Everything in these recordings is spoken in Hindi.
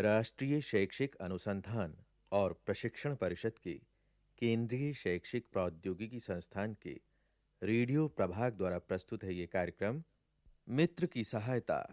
राष्ट्रीय शैक्षिक अनुसंधान और प्रशिक्षण परिषद के, केंद्रीय शैक्षिक प्रौद्योगिकी संस्थान के, रेडियो प्रभाग द्वारा प्रस्तुत है ये कार्यक्रम, मित्र की सहायता।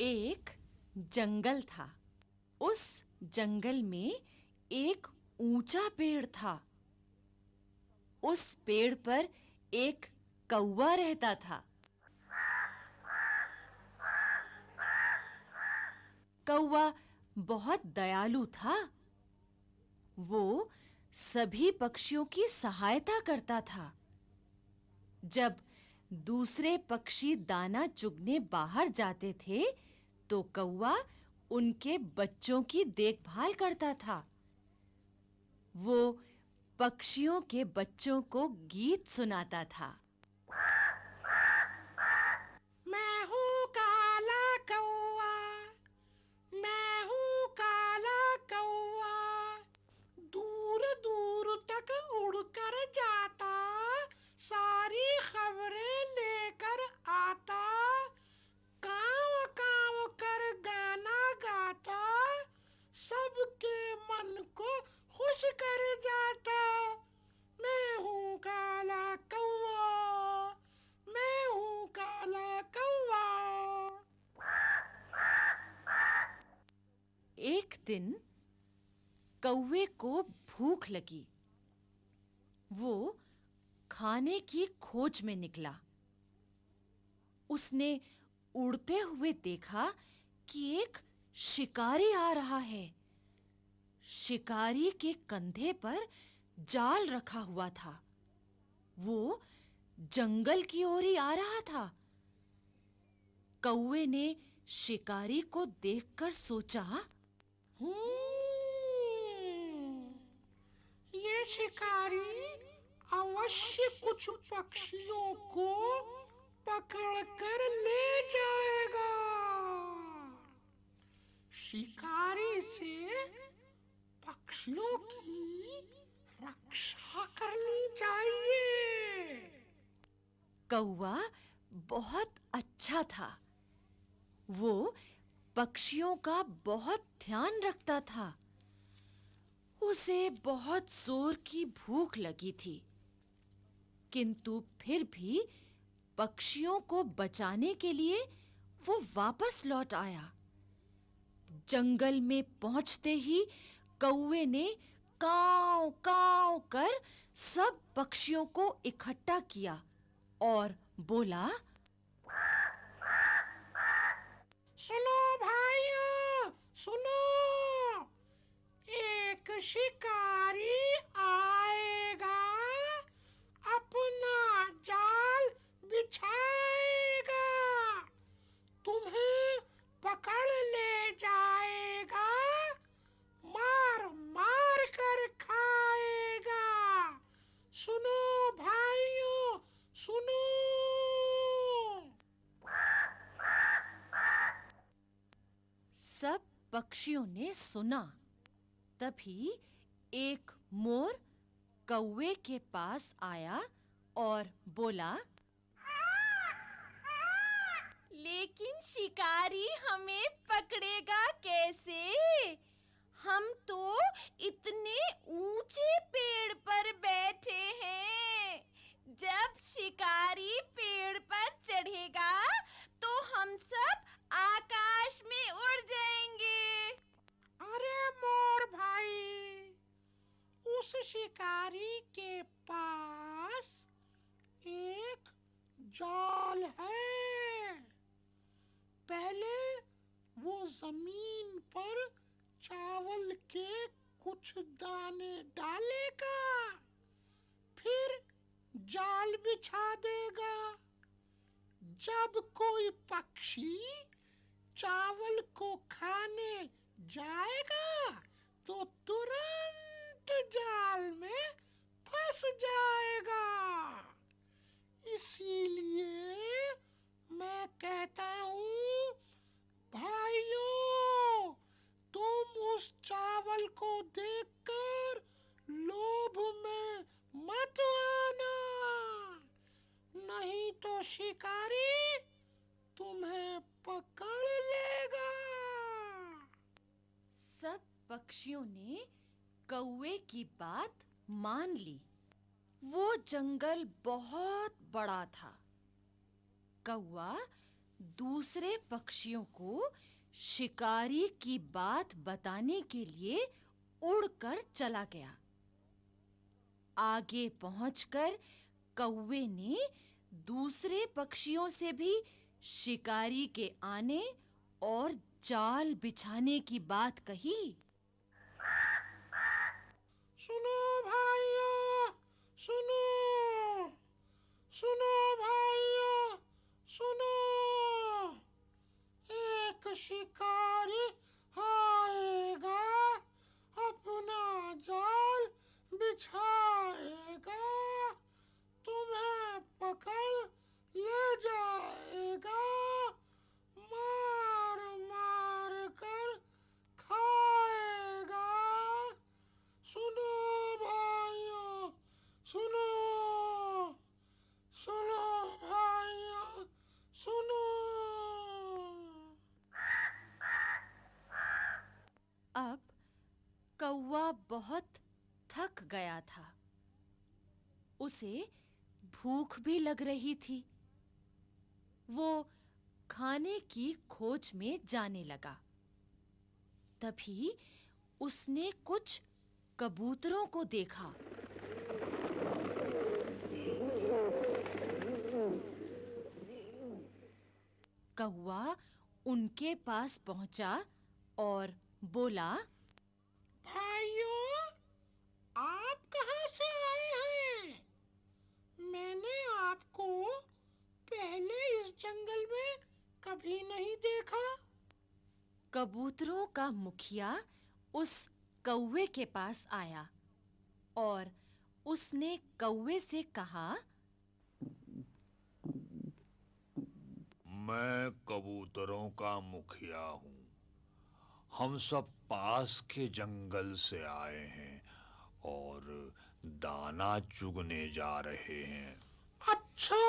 एक जंगल था। उस जंगल में एक ऊँचा पेड़ था। उस पेड़ पर एक कौवा रहता था। कौवा बहुत दयालु था। वो सभी पक्षियों की सहायता करता था। जब दूसरे पक्षी दाना चुगने बाहर जाते थे तो कौवा उनके बच्चों की देखभाल करता था। वो पक्षियों के बच्चों को गीत सुनाता था। दिन कौवे को भूख लगी। वो खाने की खोज में निकला। उसने उड़ते हुए देखा कि एक शिकारी आ रहा है। शिकारी के कंधे पर जाल रखा हुआ था। वो जंगल की ओर ही आ रहा था। कौवे ने शिकारी को देखकर सोचा ये शिकारी अवश्य कुछ पक्षियों को पकड़कर ले जाएगा। शिकारी से पक्षियों की रक्षा करनी चाहिए। कौवा बहुत अच्छा था। वो पक्षियों का बहुत ध्यान रखता था। उसे बहुत ज़ोर की भूख लगी थी। किंतु फिर भी पक्षियों को बचाने के लिए वो वापस लौट आया। जंगल में पहुँचते ही कौवे ने काव काव कर सब पक्षियों को इकट्ठा किया और बोला सुनो भाइयों सुनो। एक शिकारी आएगा अपना जाल बिछाएगा तुम्हें पकड़ ले जाएगा मार मार कर खाएगा सुनो भाइयों सुनो सब पक्षियों ने सुना। तभी एक मोर कौवे के पास आया और बोला, लेकिन शिकारी हमें पकड़ेगा कैसे? हम तो इतने ऊँचे पेड़ पर बैठे हैं। जब शिकारी पेड़ पर चढ़ेगा तो हम सब उस शिकारी के पास एक जाल है। पहले वो ज़मीन पर चावल के कुछ दाने डालेगा, फिर जाल बिछा देगा। जब कोई पक्षी चावल को खाने जाएगा तो तुरंत गुप्त जाल में फंस जाएगा। इसीलिए मैं कहता हूँ, भाइयों, तुम उस चावल को देखकर लोभ में मत आना। नहीं तो शिकारी तुम्हें पकड़ लेगा। सब पक्षियों ने कौवे की बात मान ली। वो जंगल बहुत बड़ा था। कौवा दूसरे पक्षियों को शिकारी की बात बताने के लिए उड़कर चला गया। आगे पहुंचकर कौवे ने दूसरे पक्षियों से भी शिकारी के आने और जाल बिछाने की बात कही। सुनो भाइयों सुनो सुनो भाइयों सुनो। एक शिकारी आएगा अपना जाल बिछाएगा तुम्हें पकड़ ले जाएगा मार मार कर खाएगा सुनो भाइयों सुनो सुनो भाइयों सुनो अब कौवा बहुत थक गया था। उसे भूख भी लग रही थी। वो खाने की खोज में जाने लगा। तभी उसने कुछ कबूतरों को देखा। कौवा उनके पास पहुँचा और बोला, भाइयों आप कहाँ से आए हैं मैंने आपको पहले इस जंगल में कभी नहीं देखा? कबूतरों का मुखिया उस कौवे के पास आया और उसने कौवे से कहा मैं कबूतरों का मुखिया हूँ। हम सब पास के जंगल से आए हैं और दाना चुगने जा रहे हैं। अच्छा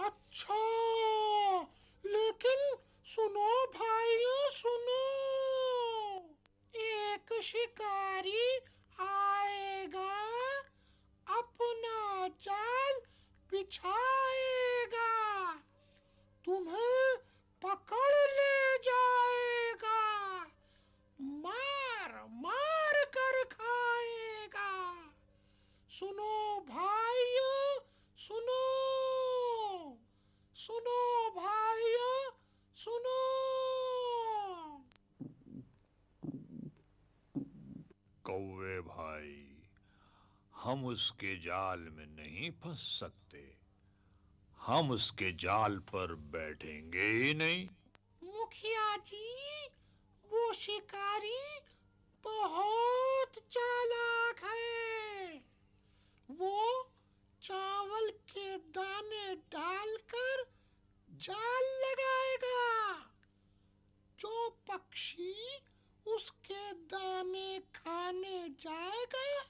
अच्छा। लेकिन सुनो भाइयों, सुनो। एक शिकारी आएगा, अपना जाल बिछाएगा। तुम्हें पकड़ ले जाएगा। मार मार कर खाएगा। सुनो भाइयों सुनो सुनो भाइयों सुनो। कौवे भाई हम उसके जाल में नहीं फंस सकते। हम उसके जाल पर बैठेंगे ही नहीं। मुखिया जी वो शिकारी बहुत चालाक है। वो चावल के दाने डालकर जाल लगाएगा। जो पक्षी उसके दाने खाने जाएगा,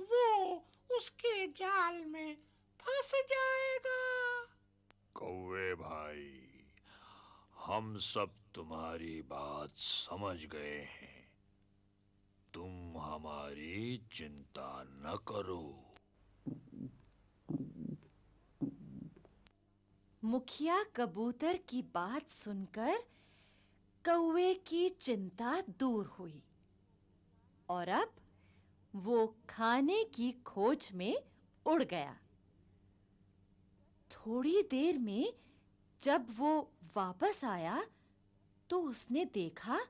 वो उसके जाल में फंस जाएगा। कौवे भाई, हम सब तुम्हारी बात समझ गए हैं। तुम हमारी चिंता न करो। मुखिया कबूतर की बात सुनकर कौवे की चिंता दूर हुई। और अब वो खाने की खोज में उड़ गया। थोड़ी देर में जब वो वापस आया तो उसने देखा,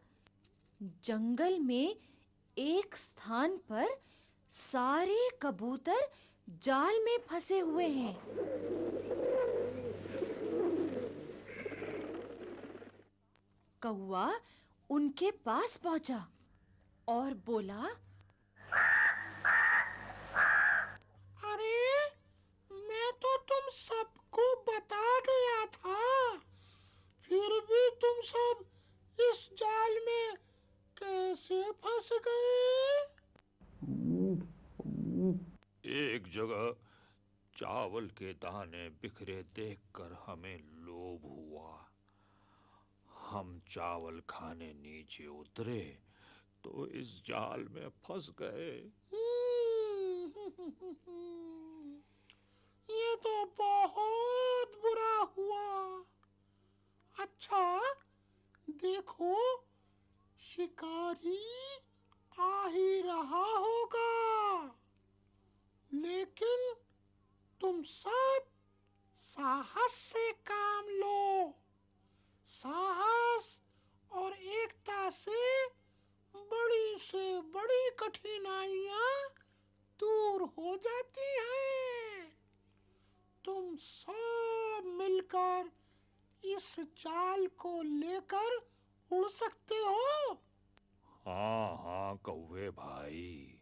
जंगल में एक स्थान पर सारे कबूतर जाल में फंसे हुए हैं। कौवा उनके पास पहुँचा और बोला अरे मैं तो तुम सबको बता गया था। फिर भी तुम सब इस जाल में कैसे फंस गए? एक जगह चावल के दाने बिखरे देखकर हमें लोभ हुआ। हम चावल खाने नीचे उतरे तो इस जाल में फंस गए। ये तो बहुत बुरा हुआ। अच्छा देखो, शिकारी आ ही रहा होगा। लेकिन तुम सब साहस से काम लो साहस और एकता से बड़ी से बड़ी कठिनाइयाँ दूर हो जाती हैं तुम सब मिलकर इस जाल को लेकर उड़ सकते हो? हाँ हाँ कौवे भाई।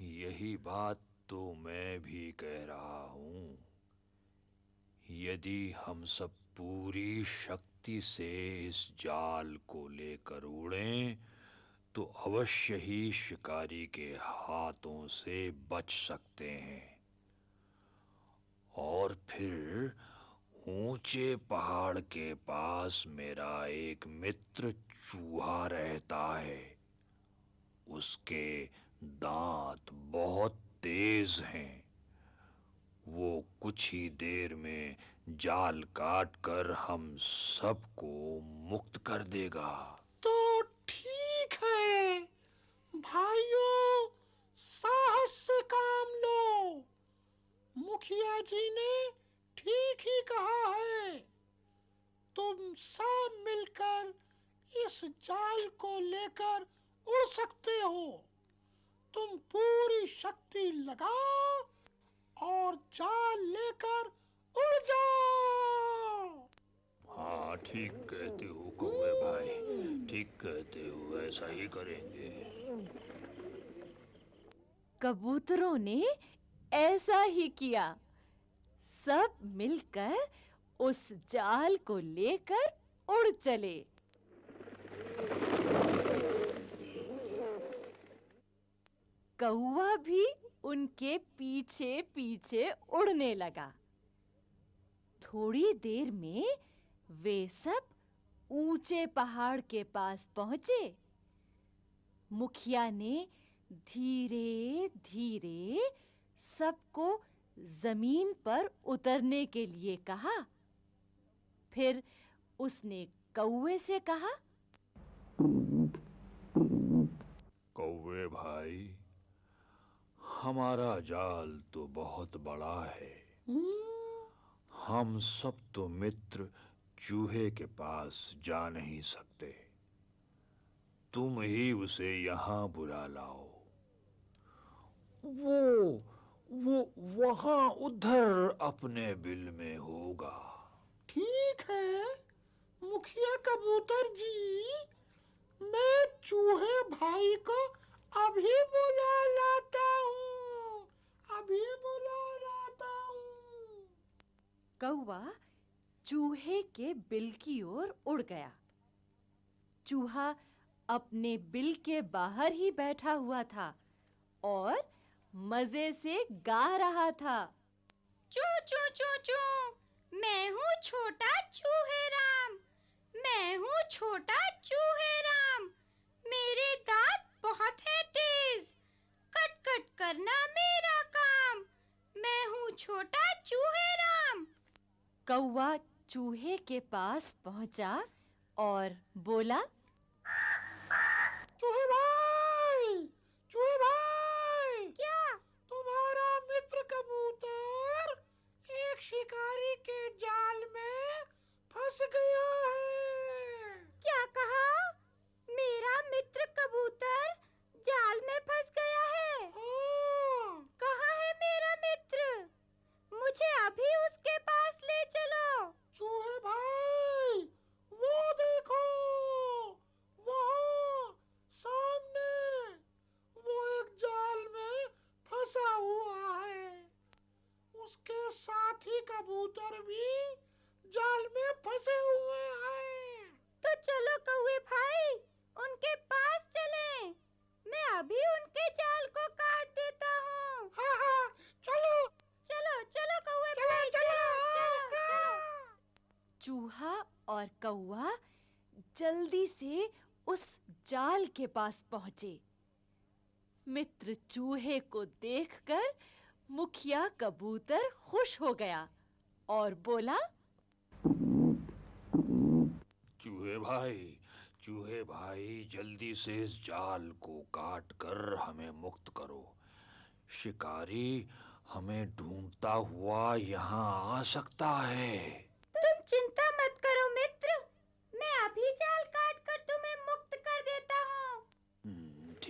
यही बात तो मैं भी कह रहा हूँ। यदि हम सब पूरी शक्ति से इस जाल को लेकर उड़ें तो अवश्य ही शिकारी के हाथों से बच सकते हैं। और फिर ऊँचे पहाड़ के पास मेरा एक मित्र चूहा रहता है। उसके दांत बहुत तेज हैं। वो कुछ ही देर में जाल काट कर हम सबको मुक्त कर देगा। तो ठीक है। भाइयों, साहस से काम लो। मुखिया जी ने ठीक ही कहा है। तुम सब मिलकर इस जाल को लेकर उड़ सकते हो। तुम पूरी शक्ति लगाओ और जाल लेकर उड़ जाओ। हाँ ठीक कहते हो कौवे भाई। ठीक कहते हो ऐसा ही करेंगे। कबूतरों ने ऐसा ही किया। सब मिलकर उस जाल को लेकर उड़ चले। कौवा भी उनके पीछे पीछे उड़ने लगा। थोड़ी देर में वे सब ऊँचे पहाड़ के पास पहुँचे। मुखिया ने धीरे धीरे सबको ज़मीन पर उतरने के लिए कहा। फिर उसने कौवे से कहा, कौवे भाई, हमारा जाल तो बहुत बड़ा है। हम सब तो मित्र चूहे के पास जा नहीं सकते। तुम ही उसे यहाँ बुला लाओ। वो वो वहाँ उधर अपने बिल में होगा। ठीक है। मुखिया कबूतर जी मैं चूहे भाई को अभी बुला लाता हूँ। अभी बुला लाता हूँ। कौवा चूहे के बिल की ओर उड़ गया। चूहा अपने बिल के बाहर ही बैठा हुआ था और मज़े से गा रहा था। चू चू चू चू। मैं हूँ छोटा चूहे राम मैं हूँ छोटा चूहे राम मेरे दांत बहुत है तेज। कट कट करना मेरा काम। मैं हूँ छोटा चूहे राम कौवा चूहे के पास पहुँचा और बोला चूहे भाई चूहे भाई क्या तुम्हारा मित्र कबूतर एक शिकारी के जाल में फंस गया है क्या कहा मेरा मित्र कबूतर जाल में फंस गया है हाँ, कहाँ है मेरा मित्र मुझे अभी उसके पास ले चलो चूहे भाई वो देखो वहाँ सामने वो एक जाल में फंसा हुआ है उसके साथी कबूतर भी जाल में फंसे हुए हैं तो चलो कौवे भाई उनके पास चलें मैं अभी उनके जाल को काट देता हूँ हाँ हाँ चलो चलो जल्दी से उस जाल के पास पहुँचे। मित्र चूहे को देखकर मुखिया कबूतर खुश हो गया और बोला, चूहे भाई चूहे भाई, जल्दी से इस जाल को काट कर हमें मुक्त करो। शिकारी हमें ढूंढता हुआ यहाँ आ सकता है।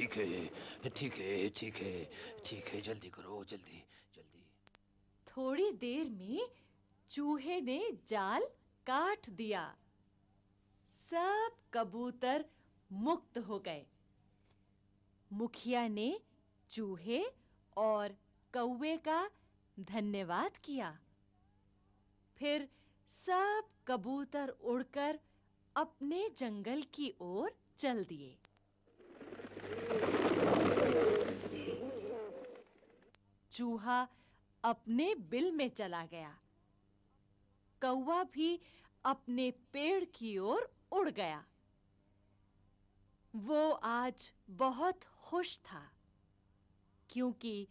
ठीक है ठीक है ठीक है ठीक है, जल्दी करो, जल्दी जल्दी। थोड़ी देर में चूहे ने जाल काट दिया। सब कबूतर मुक्त हो गए। मुखिया ने चूहे और कौवे का धन्यवाद किया। फिर सब कबूतर उड़कर अपने जंगल की ओर चल दिए। चूहा अपने बिल में चला गया। कौवा भी अपने पेड़ की ओर उड़ गया। वो आज बहुत खुश था, क्योंकि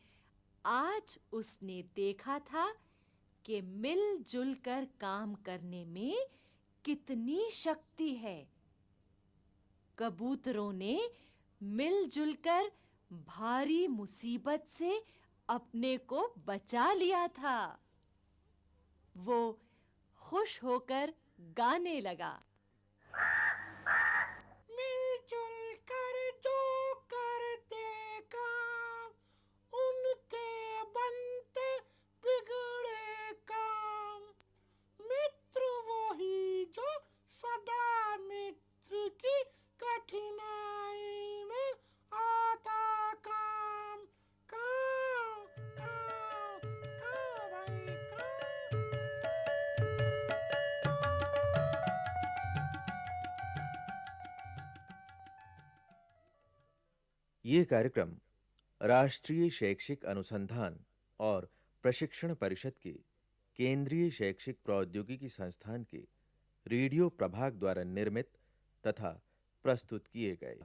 आज उसने देखा था कि मिलजुल कर काम करने में कितनी शक्ति है। कबूतरों ने मिलजुल कर भारी मुसीबत से अपने को बचा लिया था। वो खुश होकर गाने लगा। मिलजुल कर जो करते काम, उनके बिगड़े काम। मित्र जो सदा ये कार्यक्रम राष्ट्रीय शैक्षिक अनुसंधान और प्रशिक्षण परिषद के केंद्रीय शैक्षिक प्रौद्योगिकी संस्थान के रेडियो प्रभाग द्वारा निर्मित तथा प्रस्तुत किए गए।